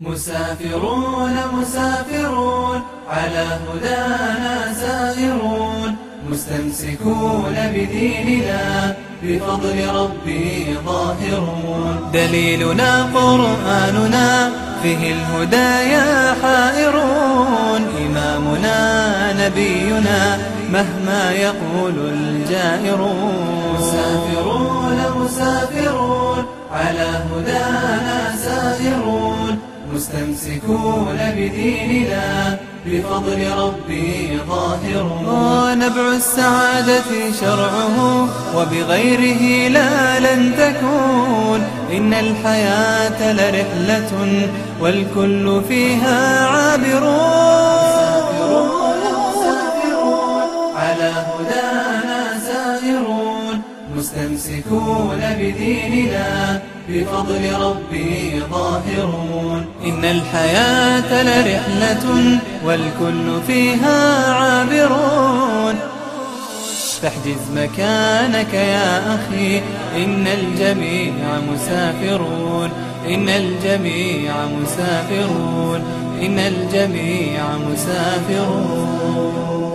مسافرون مسافرون على هدانا سائرون. مستمسكون بديننا بفضل ربي ظاهرون. دليلنا قرآننا فيه الهدايا حائرون. إمامنا نبينا مهما يقول الجائرون. مسافرون مسافرون على هدانا مستمسكون بديننا بفضل ربي ظاهرون ونبع السعادة شرعه وبغيره لا لن تكون. إن الحياة لرحلة والكل فيها مستمسكون بديننا بفضل ربي ظاهرون. إن الحياة لرحلة والكل فيها عابرون. فاحجز مكانك يا أخي إن الجميع مسافرون. إن الجميع مسافرون. إن الجميع مسافرون.